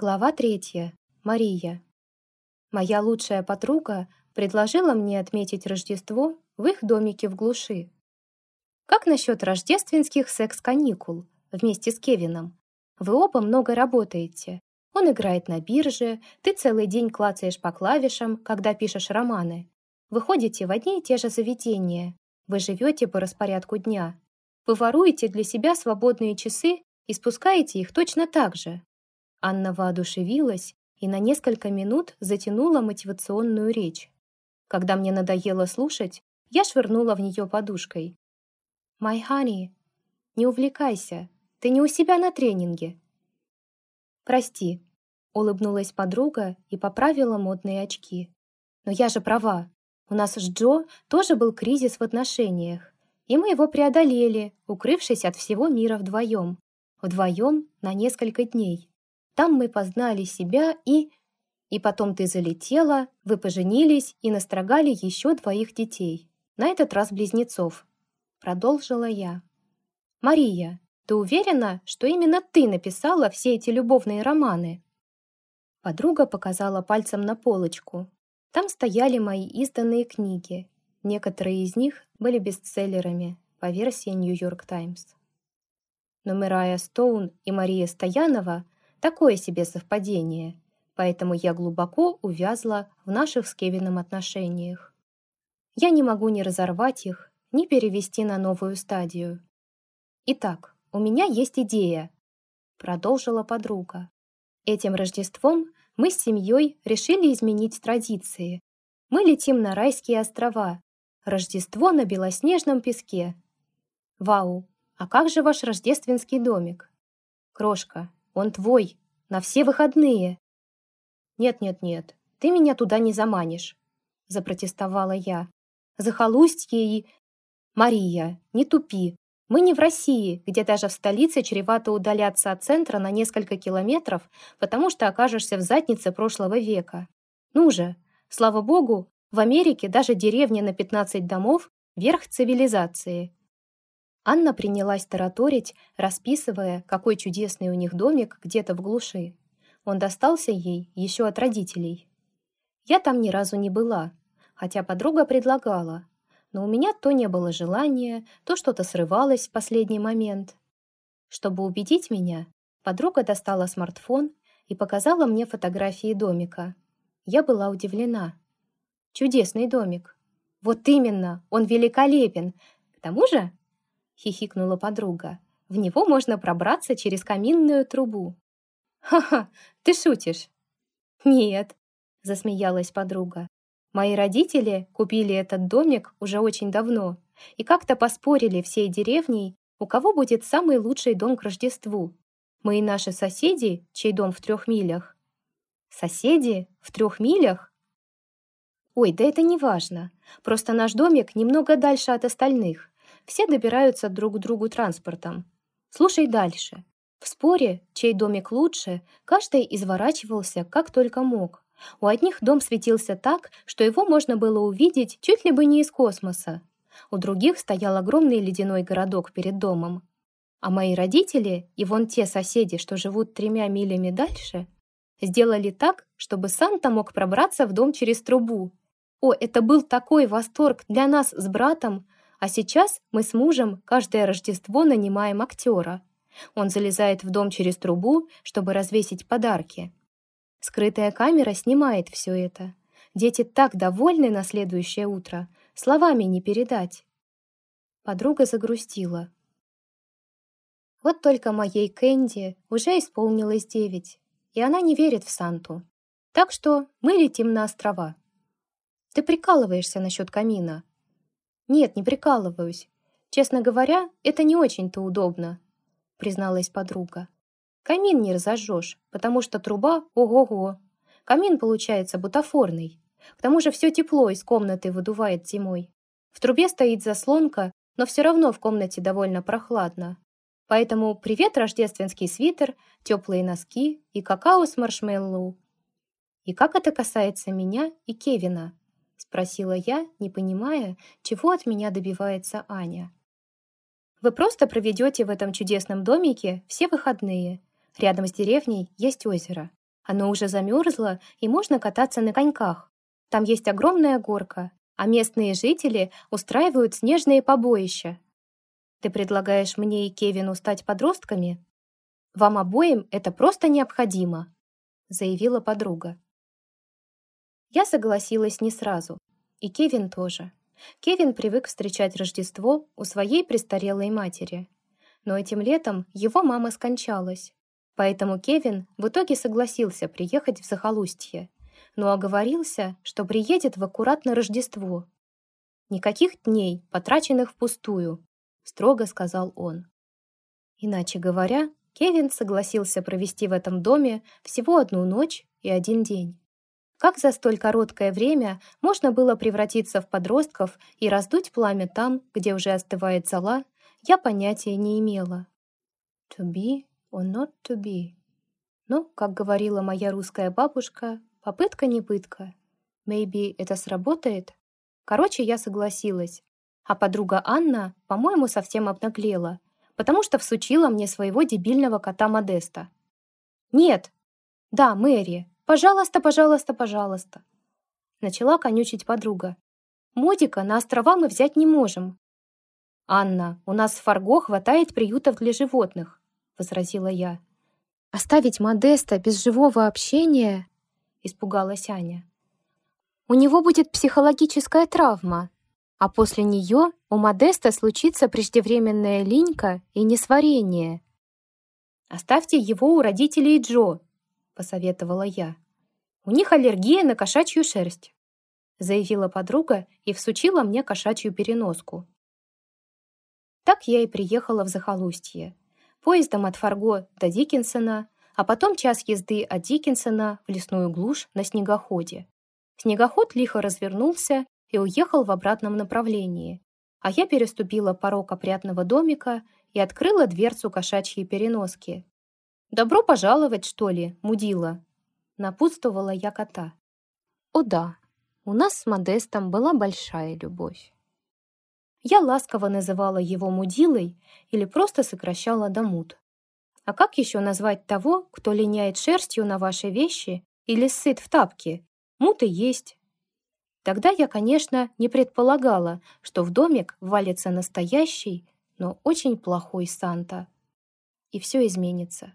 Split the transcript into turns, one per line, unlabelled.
Глава третья. Мария. Моя лучшая подруга предложила мне отметить Рождество в их домике в глуши. Как насчет рождественских секс-каникул вместе с Кевином? Вы оба много работаете. Он играет на бирже, ты целый день клацаешь по клавишам, когда пишешь романы. Вы ходите в одни и те же заведения. Вы живете по распорядку дня. Вы воруете для себя свободные часы и спускаете их точно так же. Анна воодушевилась и на несколько минут затянула мотивационную речь. Когда мне надоело слушать, я швырнула в нее подушкой. «My honey, не увлекайся, ты не у себя на тренинге». «Прости», — улыбнулась подруга и поправила модные очки. «Но я же права. У нас с Джо тоже был кризис в отношениях, и мы его преодолели, укрывшись от всего мира вдвоем. Вдвоем на несколько дней. Там мы познали себя и... И потом ты залетела, вы поженились и настрогали еще двоих детей. На этот раз близнецов. Продолжила я. «Мария, ты уверена, что именно ты написала все эти любовные романы?» Подруга показала пальцем на полочку. Там стояли мои изданные книги. Некоторые из них были бестселлерами по версии «Нью-Йорк Таймс». Но Мирая Стоун и Мария Стоянова – Такое себе совпадение, поэтому я глубоко увязла в наших с Кевином отношениях. Я не могу ни разорвать их, ни перевести на новую стадию. «Итак, у меня есть идея», — продолжила подруга. «Этим Рождеством мы с семьей решили изменить традиции. Мы летим на райские острова. Рождество на белоснежном песке. Вау, а как же ваш рождественский домик? Крошка, он твой, на все выходные. Нет-нет-нет, ты меня туда не заманишь, запротестовала я. Захолустье и... Мария, не тупи. Мы не в России, где даже в столице чревато удаляться от центра на несколько километров, потому что окажешься в заднице прошлого века. Ну же, слава богу, в Америке даже деревня на 15 домов – верх цивилизации. Анна принялась тараторить, расписывая, какой чудесный у них домик где-то в глуши. Он достался ей еще от родителей. Я там ни разу не была, хотя подруга предлагала, но у меня то не было желания, то что-то срывалось в последний момент. Чтобы убедить меня, подруга достала смартфон и показала мне фотографии домика. Я была удивлена. Чудесный домик. Вот именно, он великолепен. К тому же хихикнула подруга. В него можно пробраться через каминную трубу. «Ха-ха, ты шутишь?» «Нет», — засмеялась подруга. «Мои родители купили этот домик уже очень давно и как-то поспорили всей деревней, у кого будет самый лучший дом к Рождеству. Мы и наши соседи, чей дом в трех милях». «Соседи? В трех милях?» «Ой, да это не важно. Просто наш домик немного дальше от остальных, все добираются друг к другу транспортом. Слушай дальше. В споре, чей домик лучше, каждый изворачивался как только мог. У одних дом светился так, что его можно было увидеть чуть ли бы не из космоса. У других стоял огромный ледяной городок перед домом. А мои родители и вон те соседи, что живут тремя милями дальше, сделали так, чтобы Санта мог пробраться в дом через трубу. О, это был такой восторг для нас с братом, а сейчас мы с мужем каждое Рождество нанимаем актера. Он залезает в дом через трубу, чтобы развесить подарки. Скрытая камера снимает все это. Дети так довольны на следующее утро, словами не передать. Подруга загрустила. Вот только моей Кэнди уже исполнилось девять, и она не верит в Санту. Так что мы летим на острова. Ты прикалываешься насчет камина. «Нет, не прикалываюсь. Честно говоря, это не очень-то удобно», призналась подруга. «Камин не разожжешь, потому что труба ого-го. Камин получается бутафорный. К тому же все тепло из комнаты выдувает зимой. В трубе стоит заслонка, но все равно в комнате довольно прохладно. Поэтому привет, рождественский свитер, теплые носки и какао с маршмеллоу. И как это касается меня и Кевина? Спросила я, не понимая, чего от меня добивается Аня. Вы просто проведете в этом чудесном домике все выходные. Рядом с деревней есть озеро. Оно уже замерзло, и можно кататься на коньках. Там есть огромная горка, а местные жители устраивают снежные побоища. Ты предлагаешь мне и Кевину стать подростками? Вам обоим это просто необходимо, заявила подруга. Я согласилась не сразу, и Кевин тоже. Кевин привык встречать Рождество у своей престарелой матери. Но этим летом его мама скончалась, поэтому Кевин в итоге согласился приехать в захолустье, но оговорился, что приедет в аккуратно Рождество. «Никаких дней, потраченных впустую», — строго сказал он. Иначе говоря, Кевин согласился провести в этом доме всего одну ночь и один день. Как за столь короткое время можно было превратиться в подростков и раздуть пламя там, где уже остывает зола, я понятия не имела. To be or not to be. Но, как говорила моя русская бабушка, попытка не пытка. Maybe это сработает? Короче, я согласилась. А подруга Анна, по-моему, совсем обнаглела, потому что всучила мне своего дебильного кота Модеста. «Нет!» «Да, Мэри, Пожалуйста, пожалуйста, пожалуйста. Начала конючить подруга. Модика на острова мы взять не можем. Анна, у нас в Фарго хватает приютов для животных, возразила я. Оставить Модеста без живого общения? Испугалась Аня. У него будет психологическая травма, а после нее у Модеста случится преждевременная линька и несварение. «Оставьте его у родителей Джо», посоветовала я. «У них аллергия на кошачью шерсть», заявила подруга и всучила мне кошачью переноску. Так я и приехала в захолустье. Поездом от Фарго до Диккенсона, а потом час езды от Диккенсона в лесную глушь на снегоходе. Снегоход лихо развернулся и уехал в обратном направлении, а я переступила порог опрятного домика и открыла дверцу кошачьей переноски, «Добро пожаловать, что ли, мудила?» Напутствовала я кота. «О да, у нас с Модестом была большая любовь». Я ласково называла его мудилой или просто сокращала до муд. А как еще назвать того, кто линяет шерстью на ваши вещи или сыт в тапке? Муты есть. Тогда я, конечно, не предполагала, что в домик валится настоящий, но очень плохой Санта. И все изменится.